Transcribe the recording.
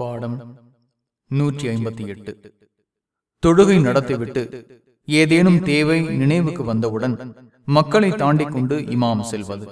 பாடம் நூற்றி ஐம்பத்தி எட்டு. தொழுகை நடத்திவிட்டு ஏதேனும் தேவை நினைவுக்கு வந்தவுடன் மக்களை தாண்டிக் கொண்டு இமாம் செல்வது.